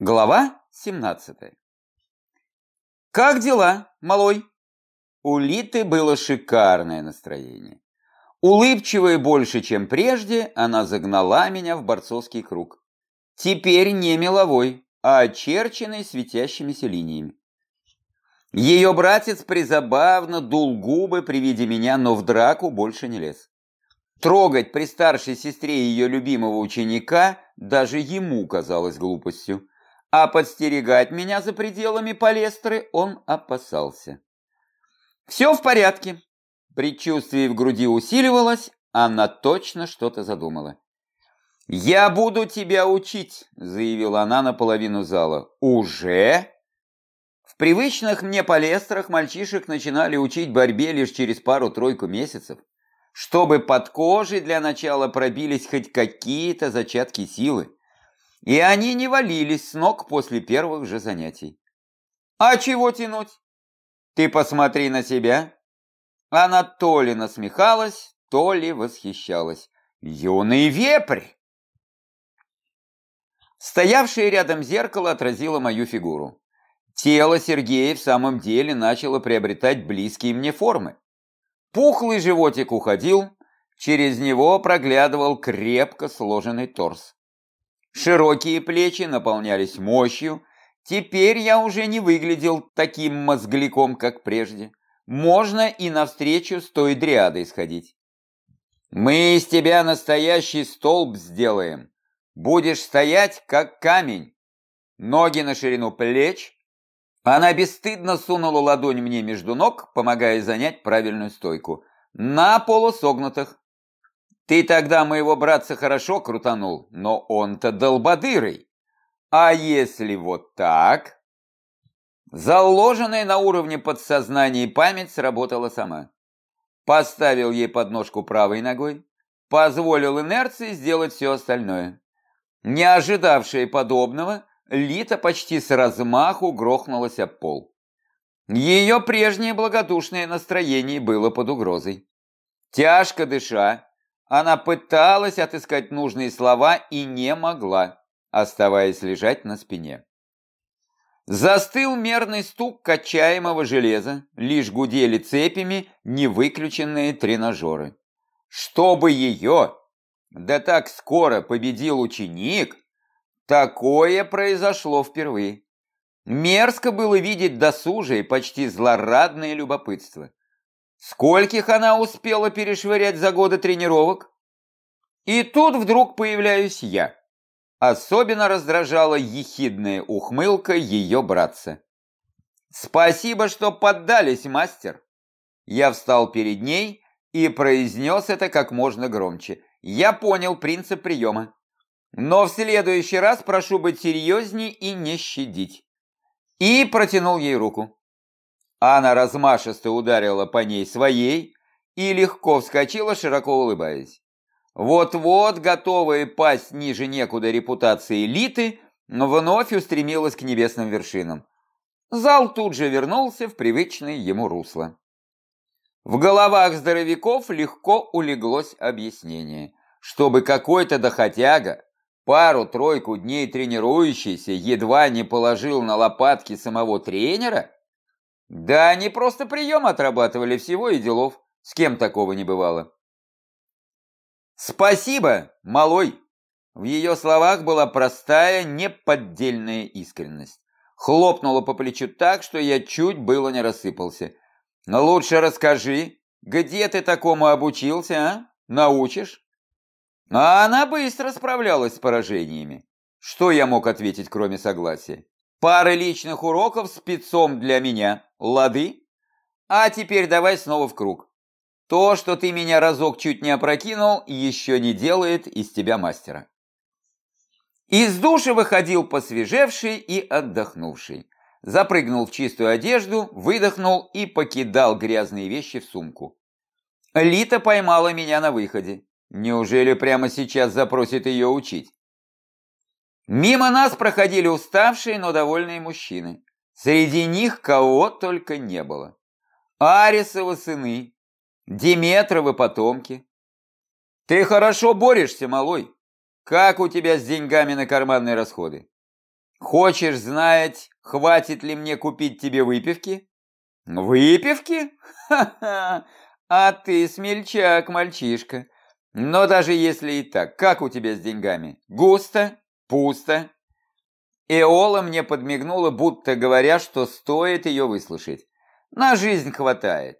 Глава 17 «Как дела, малой?» У Литы было шикарное настроение. Улыбчивая больше, чем прежде, она загнала меня в борцовский круг. Теперь не меловой, а очерченный светящимися линиями. Ее братец призабавно дул губы при виде меня, но в драку больше не лез. Трогать при старшей сестре ее любимого ученика даже ему казалось глупостью, а подстерегать меня за пределами палестры он опасался. «Все в порядке». Предчувствие в груди усиливалось, она точно что-то задумала. «Я буду тебя учить», — заявила она наполовину зала. «Уже?» В привычных мне палестрах мальчишек начинали учить борьбе лишь через пару-тройку месяцев, чтобы под кожей для начала пробились хоть какие-то зачатки силы, и они не валились с ног после первых же занятий. «А чего тянуть? Ты посмотри на себя!» Она то ли насмехалась, то ли восхищалась. «Юный вепрь!» Стоявшее рядом зеркало отразило мою фигуру. Тело Сергея в самом деле начало приобретать близкие мне формы. Пухлый животик уходил, через него проглядывал крепко сложенный торс. Широкие плечи наполнялись мощью, теперь я уже не выглядел таким мозгляком, как прежде. Можно и навстречу с той дриадой сходить. Мы из тебя настоящий столб сделаем. Будешь стоять, как камень. Ноги на ширину плеч, она бесстыдно сунула ладонь мне между ног, помогая занять правильную стойку. На полусогнутых. Ты тогда моего братца хорошо крутанул, но он-то долбодырый. А если вот так? Заложенная на уровне подсознания память сработала сама. Поставил ей подножку правой ногой, позволил инерции сделать все остальное. Не ожидавшая подобного, Лита почти с размаху грохнулась об пол. Ее прежнее благодушное настроение было под угрозой. Тяжко дыша, она пыталась отыскать нужные слова и не могла, оставаясь лежать на спине. Застыл мерный стук качаемого железа, лишь гудели цепями невыключенные тренажеры. Чтобы ее, да так скоро победил ученик, Такое произошло впервые. Мерзко было видеть досужие, почти злорадное любопытство. Скольких она успела перешвырять за годы тренировок? И тут вдруг появляюсь я. Особенно раздражала ехидная ухмылка ее братца. «Спасибо, что поддались, мастер!» Я встал перед ней и произнес это как можно громче. Я понял принцип приема. Но в следующий раз прошу быть серьезней и не щадить. И протянул ей руку. Она размашисто ударила по ней своей и легко вскочила, широко улыбаясь. Вот-вот, готовая пасть ниже некуда репутации элиты, вновь устремилась к небесным вершинам. Зал тут же вернулся в привычное ему русло. В головах здоровяков легко улеглось объяснение. Чтобы какой-то доходяга пару-тройку дней тренирующийся едва не положил на лопатки самого тренера? Да они просто прием отрабатывали всего и делов. С кем такого не бывало? «Спасибо, малой!» В ее словах была простая, неподдельная искренность. Хлопнула по плечу так, что я чуть было не рассыпался. «Но лучше расскажи, где ты такому обучился, а? Научишь?» А она быстро справлялась с поражениями. Что я мог ответить, кроме согласия? Пара личных уроков спецом для меня. Лады? А теперь давай снова в круг. То, что ты меня разок чуть не опрокинул, еще не делает из тебя мастера. Из души выходил посвежевший и отдохнувший. Запрыгнул в чистую одежду, выдохнул и покидал грязные вещи в сумку. Лита поймала меня на выходе. Неужели прямо сейчас запросит ее учить? Мимо нас проходили уставшие, но довольные мужчины. Среди них кого только не было. Арисовы сыны, Диметровы потомки. Ты хорошо борешься, малой. Как у тебя с деньгами на карманные расходы? Хочешь знать, хватит ли мне купить тебе выпивки? Выпивки? Ха-ха! А ты смельчак, мальчишка. Но даже если и так, как у тебя с деньгами? Густо? Пусто? Эола мне подмигнула, будто говоря, что стоит ее выслушать. На жизнь хватает.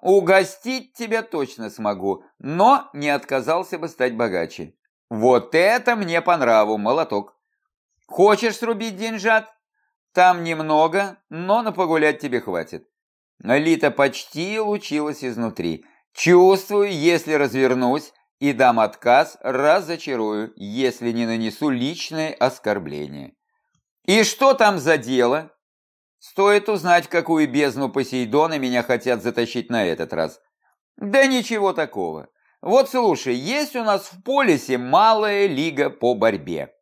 Угостить тебя точно смогу, но не отказался бы стать богаче. Вот это мне по нраву, молоток. Хочешь срубить деньжат? Там немного, но на погулять тебе хватит. Лита почти лучилась изнутри. Чувствую, если развернусь и дам отказ, разочарую, если не нанесу личное оскорбление. И что там за дело? Стоит узнать, какую бездну Посейдона меня хотят затащить на этот раз. Да ничего такого. Вот слушай, есть у нас в полисе малая лига по борьбе.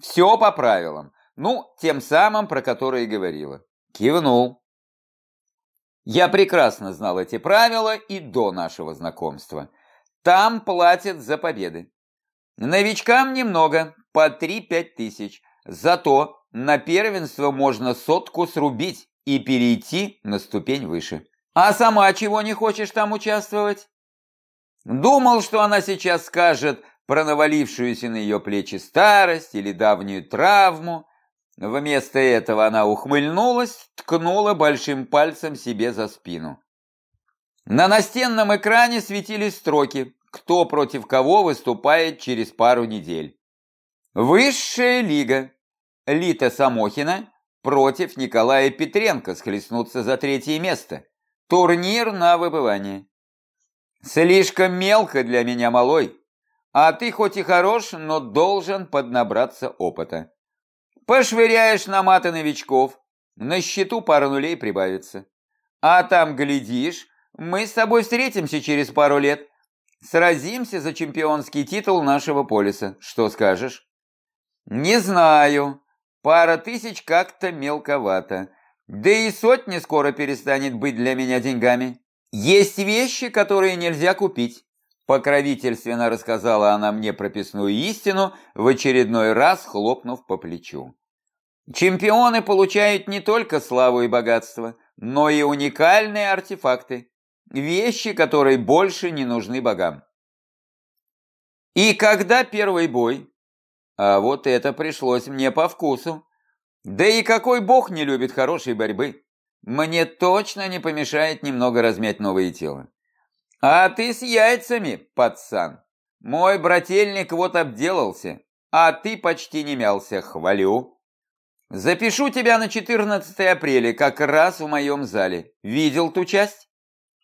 Все по правилам. Ну, тем самым, про которые говорила. Кивнул. Я прекрасно знал эти правила и до нашего знакомства. Там платят за победы. Новичкам немного, по 3-5 тысяч. Зато на первенство можно сотку срубить и перейти на ступень выше. А сама чего не хочешь там участвовать? Думал, что она сейчас скажет про навалившуюся на ее плечи старость или давнюю травму, Вместо этого она ухмыльнулась, ткнула большим пальцем себе за спину. На настенном экране светились строки, кто против кого выступает через пару недель. Высшая лига. Лита Самохина против Николая Петренко схлестнуться за третье место. Турнир на выбывание. Слишком мелко для меня, малой. А ты хоть и хорош, но должен поднабраться опыта. Пошвыряешь на маты новичков, на счету пару нулей прибавится. А там, глядишь, мы с тобой встретимся через пару лет. Сразимся за чемпионский титул нашего полиса. Что скажешь? Не знаю. Пара тысяч как-то мелковато. Да и сотни скоро перестанет быть для меня деньгами. Есть вещи, которые нельзя купить. Покровительственно рассказала она мне прописную истину, в очередной раз хлопнув по плечу. Чемпионы получают не только славу и богатство, но и уникальные артефакты, вещи, которые больше не нужны богам. И когда первый бой? А вот это пришлось мне по вкусу. Да и какой бог не любит хорошей борьбы? Мне точно не помешает немного размять новое тело. А ты с яйцами, пацан. Мой брательник вот обделался, а ты почти не мялся, хвалю. Запишу тебя на 14 апреля, как раз в моем зале. Видел ту часть?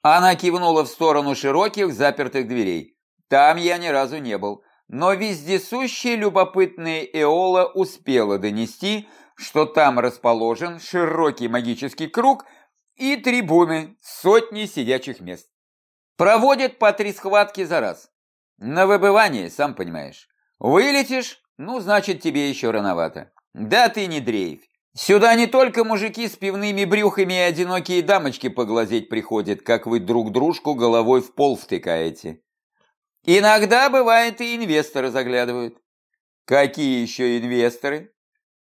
Она кивнула в сторону широких запертых дверей. Там я ни разу не был, но вездесущая любопытная Эола успела донести, что там расположен широкий магический круг и трибуны, сотни сидячих мест. Проводят по три схватки за раз. На выбывание, сам понимаешь. Вылетишь, ну, значит, тебе еще рановато. Да ты не дрейфь. Сюда не только мужики с пивными брюхами и одинокие дамочки поглазеть приходят, как вы друг дружку головой в пол втыкаете. Иногда, бывает, и инвесторы заглядывают. Какие еще инвесторы?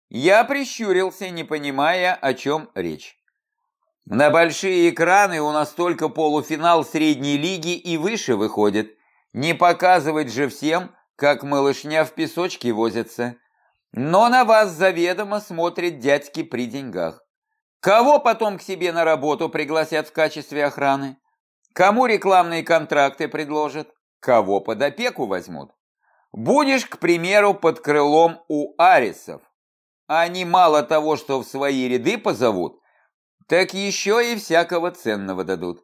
Я прищурился, не понимая, о чем речь. На большие экраны у нас только полуфинал средней лиги и выше выходит. Не показывать же всем, как малышня в песочке возится. Но на вас заведомо смотрят дядьки при деньгах. Кого потом к себе на работу пригласят в качестве охраны? Кому рекламные контракты предложат? Кого под опеку возьмут? Будешь, к примеру, под крылом у арисов. Они мало того, что в свои ряды позовут, так еще и всякого ценного дадут.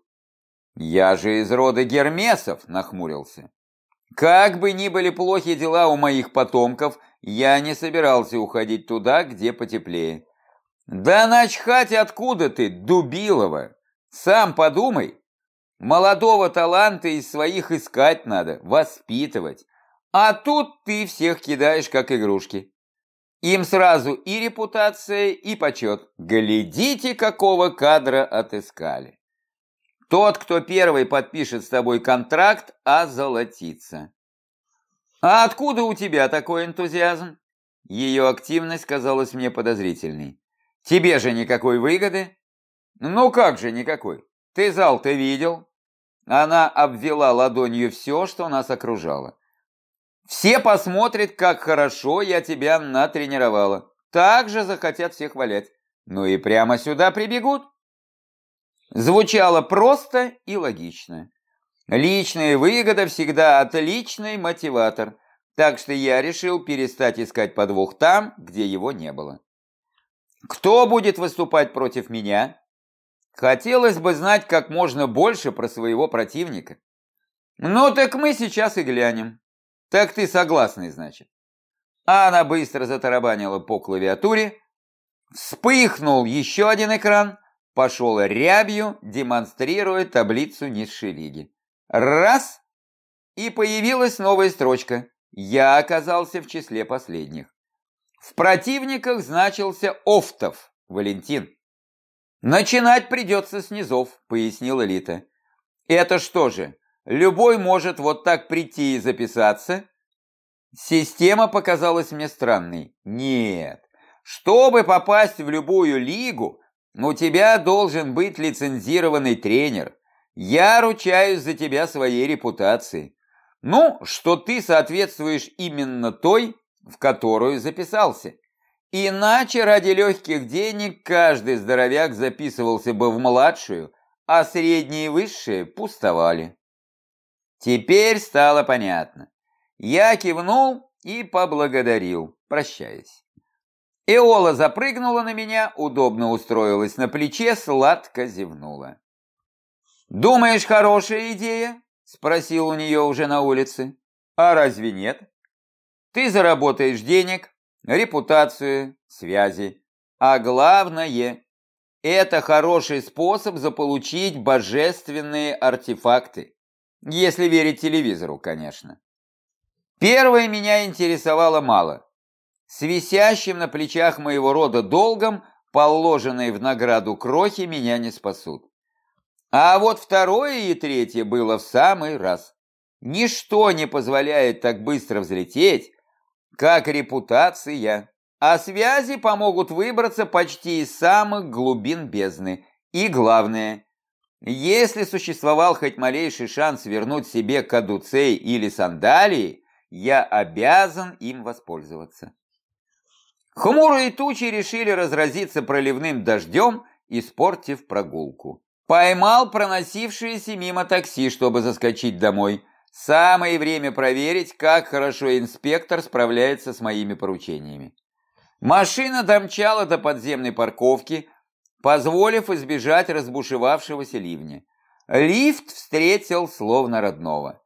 Я же из рода Гермесов, нахмурился. Как бы ни были плохи дела у моих потомков, я не собирался уходить туда, где потеплее. Да начхать откуда ты, Дубилова? Сам подумай. Молодого таланта из своих искать надо, воспитывать. А тут ты всех кидаешь, как игрушки. Им сразу и репутация, и почет. Глядите, какого кадра отыскали. Тот, кто первый подпишет с тобой контракт, озолотится. А откуда у тебя такой энтузиазм? Ее активность казалась мне подозрительной. Тебе же никакой выгоды? Ну как же никакой? Ты зал-то видел? Она обвела ладонью все, что нас окружало. Все посмотрят, как хорошо я тебя натренировала. Также захотят всех валять. Ну и прямо сюда прибегут. Звучало просто и логично. Личная выгода всегда отличный мотиватор, так что я решил перестать искать подвох там, где его не было. Кто будет выступать против меня? Хотелось бы знать как можно больше про своего противника. Ну так мы сейчас и глянем. Так ты согласный, значит. А она быстро затарабанила по клавиатуре. Вспыхнул еще один экран, пошел рябью, демонстрируя таблицу низшей лиги. Раз! И появилась новая строчка. Я оказался в числе последних. В противниках значился Офтов Валентин. «Начинать придется с низов», — пояснил Элита. «Это что же, любой может вот так прийти и записаться?» Система показалась мне странной. Нет, чтобы попасть в любую лигу, у тебя должен быть лицензированный тренер. Я ручаюсь за тебя своей репутацией. Ну, что ты соответствуешь именно той, в которую записался. Иначе ради легких денег каждый здоровяк записывался бы в младшую, а средние и высшие пустовали. Теперь стало понятно. Я кивнул и поблагодарил, прощаясь. Эола запрыгнула на меня, удобно устроилась на плече, сладко зевнула. «Думаешь, хорошая идея?» – спросил у нее уже на улице. «А разве нет? Ты заработаешь денег, репутацию, связи. А главное, это хороший способ заполучить божественные артефакты. Если верить телевизору, конечно. Первое меня интересовало мало. С висящим на плечах моего рода долгом, положенные в награду крохи, меня не спасут. А вот второе и третье было в самый раз. Ничто не позволяет так быстро взлететь, как репутация, а связи помогут выбраться почти из самых глубин бездны. И главное, если существовал хоть малейший шанс вернуть себе кадуцей или сандалии, я обязан им воспользоваться. Хмурые тучи решили разразиться проливным дождем, испортив прогулку. Поймал проносившееся мимо такси, чтобы заскочить домой. Самое время проверить, как хорошо инспектор справляется с моими поручениями. Машина домчала до подземной парковки, позволив избежать разбушевавшегося ливня. Лифт встретил словно родного.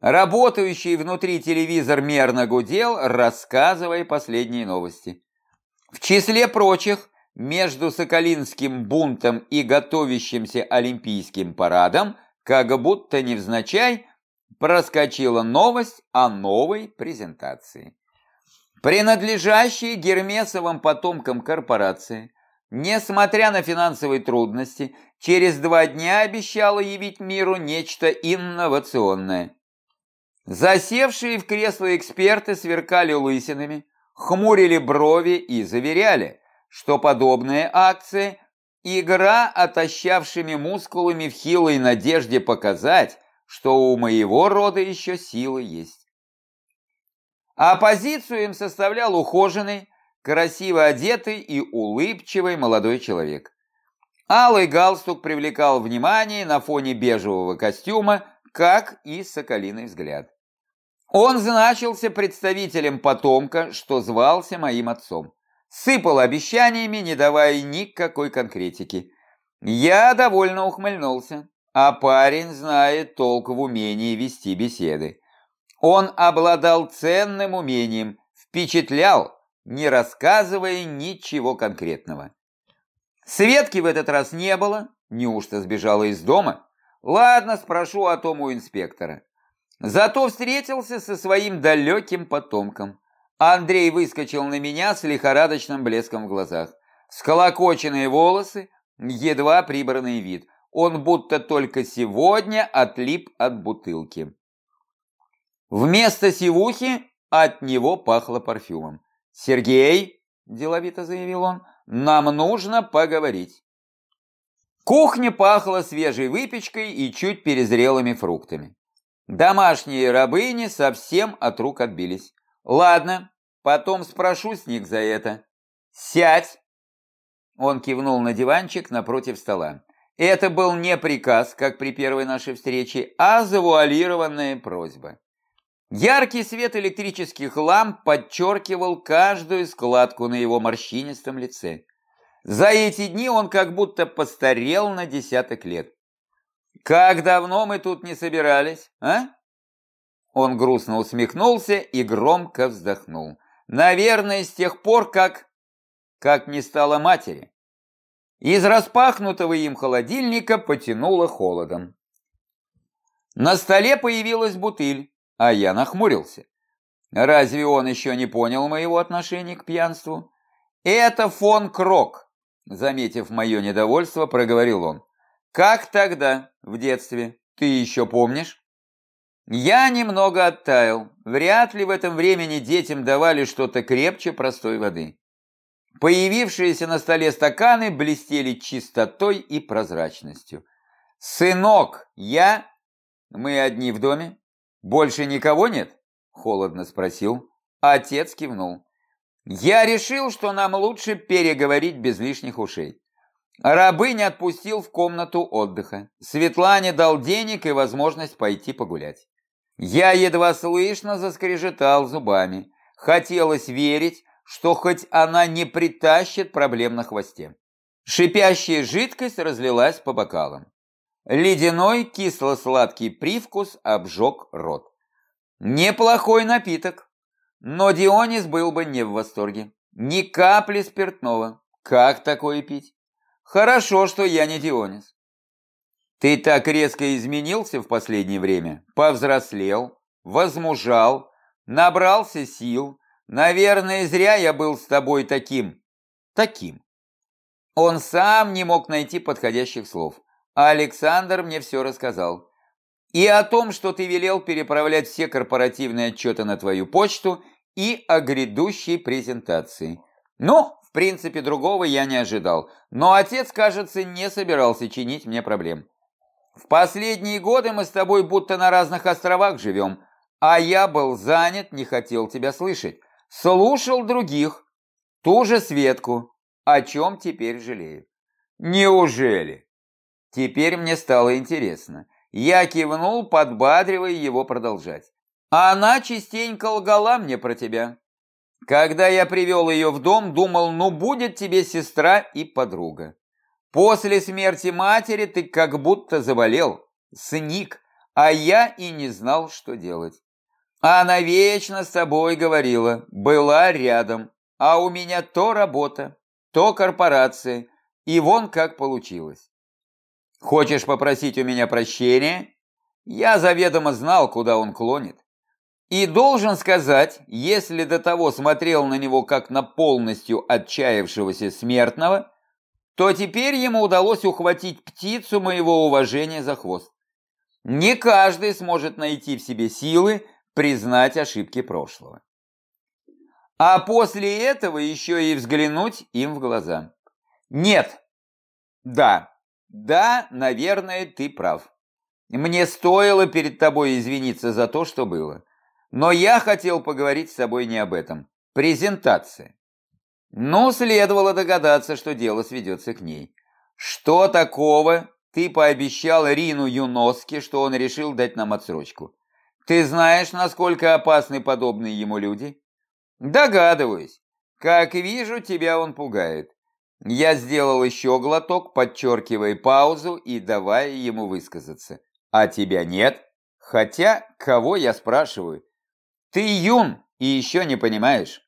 Работающий внутри телевизор мерно гудел, рассказывая последние новости. В числе прочих, между Соколинским бунтом и готовящимся Олимпийским парадом, как будто невзначай, проскочила новость о новой презентации. Принадлежащей Гермесовым потомкам корпорации, несмотря на финансовые трудности, через два дня обещала явить миру нечто инновационное. Засевшие в кресло эксперты сверкали лысинами, хмурили брови и заверяли – что подобные акции – игра отощавшими мускулами в хилой надежде показать, что у моего рода еще силы есть. Оппозицию им составлял ухоженный, красиво одетый и улыбчивый молодой человек. Алый галстук привлекал внимание на фоне бежевого костюма, как и соколиный взгляд. Он значился представителем потомка, что звался моим отцом сыпал обещаниями, не давая никакой конкретики. Я довольно ухмыльнулся, а парень знает толк в умении вести беседы. Он обладал ценным умением, впечатлял, не рассказывая ничего конкретного. Светки в этот раз не было, неужто сбежала из дома? Ладно, спрошу о том у инспектора. Зато встретился со своим далеким потомком. Андрей выскочил на меня с лихорадочным блеском в глазах. Сколокоченные волосы, едва прибранный вид. Он будто только сегодня отлип от бутылки. Вместо сивухи от него пахло парфюмом. «Сергей», – деловито заявил он, – «нам нужно поговорить». Кухня пахла свежей выпечкой и чуть перезрелыми фруктами. Домашние рабыни совсем от рук отбились. «Ладно, потом спрошу с них за это. Сядь!» Он кивнул на диванчик напротив стола. Это был не приказ, как при первой нашей встрече, а завуалированная просьба. Яркий свет электрических ламп подчеркивал каждую складку на его морщинистом лице. За эти дни он как будто постарел на десяток лет. «Как давно мы тут не собирались, а?» Он грустно усмехнулся и громко вздохнул. «Наверное, с тех пор, как... как не стало матери». Из распахнутого им холодильника потянуло холодом. На столе появилась бутыль, а я нахмурился. Разве он еще не понял моего отношения к пьянству? Это фон Крок, заметив мое недовольство, проговорил он. Как тогда, в детстве, ты еще помнишь? Я немного оттаял. Вряд ли в этом времени детям давали что-то крепче простой воды. Появившиеся на столе стаканы блестели чистотой и прозрачностью. «Сынок, я...» «Мы одни в доме? Больше никого нет?» Холодно спросил. Отец кивнул. «Я решил, что нам лучше переговорить без лишних ушей. Рабынь отпустил в комнату отдыха. Светлане дал денег и возможность пойти погулять. Я едва слышно заскрежетал зубами. Хотелось верить, что хоть она не притащит проблем на хвосте. Шипящая жидкость разлилась по бокалам. Ледяной кисло-сладкий привкус обжег рот. Неплохой напиток, но Дионис был бы не в восторге. Ни капли спиртного. Как такое пить? Хорошо, что я не Дионис. Ты так резко изменился в последнее время, повзрослел, возмужал, набрался сил, Наверное, зря я был с тобой таким. Таким. Он сам не мог найти подходящих слов. А Александр мне все рассказал. И о том, что ты велел переправлять все корпоративные отчеты на твою почту, и о грядущей презентации. Ну, в принципе, другого я не ожидал. Но отец, кажется, не собирался чинить мне проблем. В последние годы мы с тобой будто на разных островах живем, а я был занят, не хотел тебя слышать. Слушал других, ту же Светку, о чем теперь жалею. Неужели? Теперь мне стало интересно. Я кивнул, подбадривая его продолжать. Она частенько лгала мне про тебя. Когда я привел ее в дом, думал, ну будет тебе сестра и подруга. После смерти матери ты как будто заболел, сник, а я и не знал, что делать. Она вечно с собой говорила, была рядом, а у меня то работа, то корпорация, и вон как получилось. Хочешь попросить у меня прощения? Я заведомо знал, куда он клонит. И должен сказать, если до того смотрел на него как на полностью отчаявшегося смертного, то теперь ему удалось ухватить птицу моего уважения за хвост. Не каждый сможет найти в себе силы, признать ошибки прошлого. А после этого еще и взглянуть им в глаза. Нет. Да. Да, наверное, ты прав. Мне стоило перед тобой извиниться за то, что было. Но я хотел поговорить с тобой не об этом. Презентация. Ну, следовало догадаться, что дело сведется к ней. Что такого ты пообещал Рину Юноске, что он решил дать нам отсрочку? Ты знаешь, насколько опасны подобные ему люди? Догадываюсь. Как вижу, тебя он пугает. Я сделал еще глоток, подчеркивая паузу и давая ему высказаться. А тебя нет? Хотя, кого я спрашиваю? Ты юн и еще не понимаешь.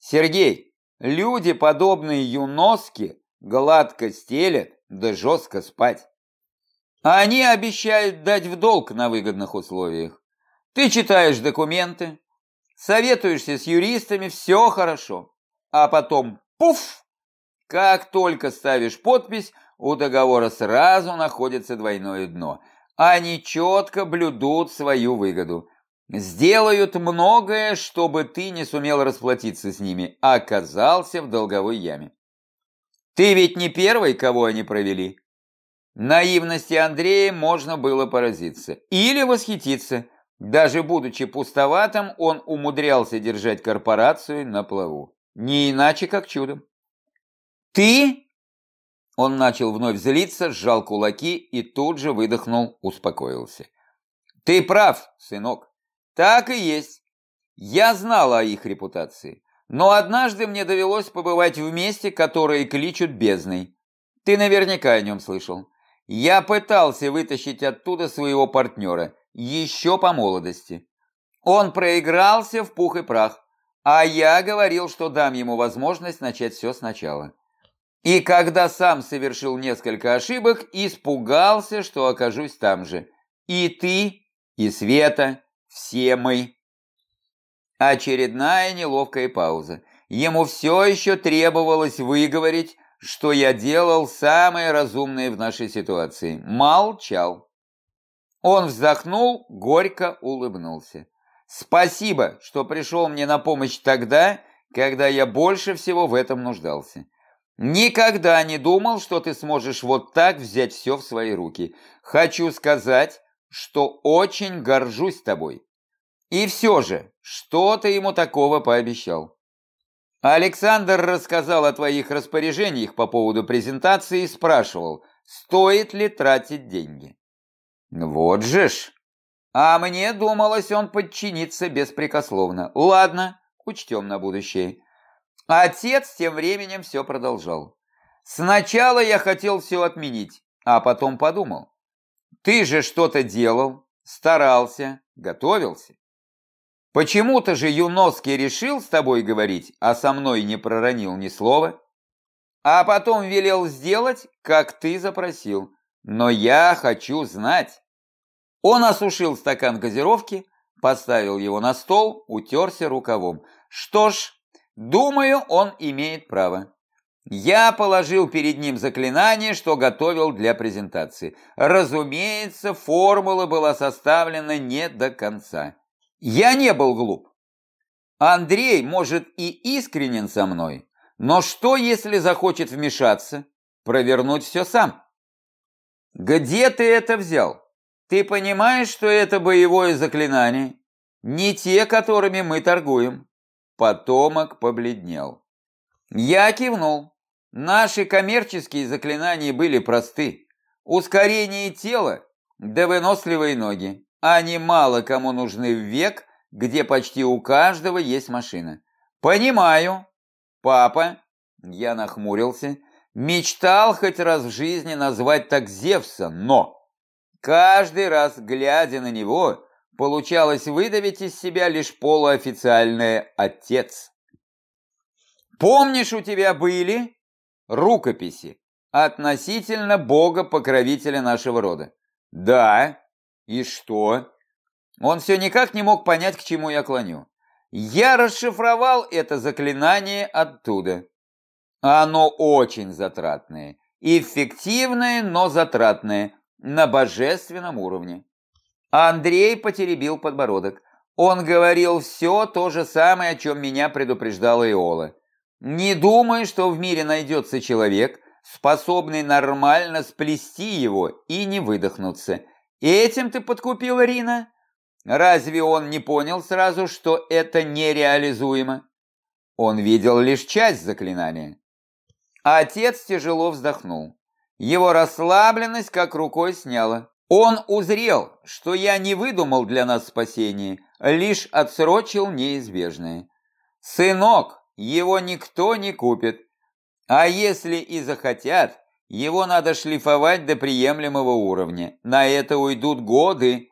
Сергей, люди, подобные юноске, гладко стелят, да жестко спать. Они обещают дать в долг на выгодных условиях. Ты читаешь документы, советуешься с юристами, все хорошо. А потом пуф! Как только ставишь подпись, у договора сразу находится двойное дно. Они четко блюдут свою выгоду. Сделают многое, чтобы ты не сумел расплатиться с ними, а оказался в долговой яме. Ты ведь не первый, кого они провели. Наивности Андрея можно было поразиться или восхититься. Даже будучи пустоватым, он умудрялся держать корпорацию на плаву. Не иначе, как чудом. «Ты?» Он начал вновь злиться, сжал кулаки и тут же выдохнул, успокоился. «Ты прав, сынок. Так и есть. Я знал о их репутации. Но однажды мне довелось побывать в месте, которое кличут бездной. Ты наверняка о нем слышал. Я пытался вытащить оттуда своего партнера, еще по молодости. Он проигрался в пух и прах, а я говорил, что дам ему возможность начать все сначала. И когда сам совершил несколько ошибок, испугался, что окажусь там же. И ты, и Света, все мы. Очередная неловкая пауза. Ему все еще требовалось выговорить, что я делал самое разумное в нашей ситуации. Молчал. Он вздохнул, горько улыбнулся. Спасибо, что пришел мне на помощь тогда, когда я больше всего в этом нуждался. Никогда не думал, что ты сможешь вот так взять все в свои руки. Хочу сказать, что очень горжусь тобой. И все же, что ты ему такого пообещал? Александр рассказал о твоих распоряжениях по поводу презентации и спрашивал, стоит ли тратить деньги. Вот же ж. А мне думалось, он подчинится беспрекословно. Ладно, учтем на будущее. Отец тем временем все продолжал. Сначала я хотел все отменить, а потом подумал. Ты же что-то делал, старался, готовился. Почему-то же Юноский решил с тобой говорить, а со мной не проронил ни слова. А потом велел сделать, как ты запросил. Но я хочу знать. Он осушил стакан газировки, поставил его на стол, утерся рукавом. Что ж, думаю, он имеет право. Я положил перед ним заклинание, что готовил для презентации. Разумеется, формула была составлена не до конца. Я не был глуп. Андрей, может, и искренен со мной, но что, если захочет вмешаться, провернуть все сам? Где ты это взял? Ты понимаешь, что это боевое заклинание? Не те, которыми мы торгуем. Потомок побледнел. Я кивнул. Наши коммерческие заклинания были просты. Ускорение тела да выносливые ноги. Они мало кому нужны в век, где почти у каждого есть машина. Понимаю. Папа, я нахмурился, мечтал хоть раз в жизни назвать так Зевса, но каждый раз, глядя на него, получалось выдавить из себя лишь полуофициальное «отец». Помнишь, у тебя были рукописи относительно бога-покровителя нашего рода? Да, и что? Он все никак не мог понять, к чему я клоню. Я расшифровал это заклинание оттуда. Оно очень затратное. Эффективное, но затратное. На божественном уровне. Андрей потеребил подбородок. Он говорил все то же самое, о чем меня предупреждала Иола. Не думай, что в мире найдется человек, способный нормально сплести его и не выдохнуться – Этим ты подкупил Рина? Разве он не понял сразу, что это нереализуемо? Он видел лишь часть заклинания. Отец тяжело вздохнул. Его расслабленность как рукой сняла. Он узрел, что я не выдумал для нас спасение, лишь отсрочил неизбежное. Сынок, его никто не купит. А если и захотят, его надо шлифовать до приемлемого уровня. На это уйдут годы,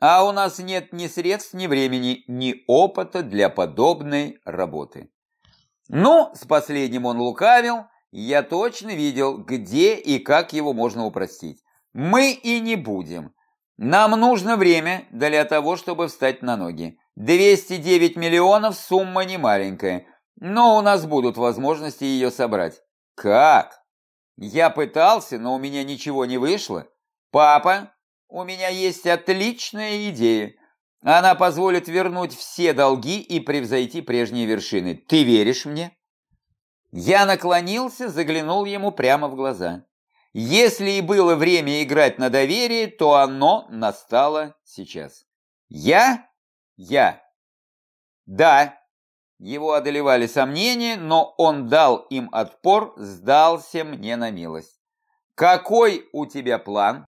а у нас нет ни средств, ни времени, ни опыта для подобной работы. Ну, с последним он лукавил, я точно видел, где и как его можно упростить. Мы и не будем. Нам нужно время для того, чтобы встать на ноги. 209 миллионов сумма не маленькая, но у нас будут возможности ее собрать. Как? Я пытался, но у меня ничего не вышло. Папа, у меня есть отличная идея. Она позволит вернуть все долги и превзойти прежние вершины. Ты веришь мне? Я наклонился, заглянул ему прямо в глаза. Если и было время играть на доверие, то оно настало сейчас. Я? Я. Да. Его одолевали сомнения, но он дал им отпор, сдался мне на милость. Какой у тебя план?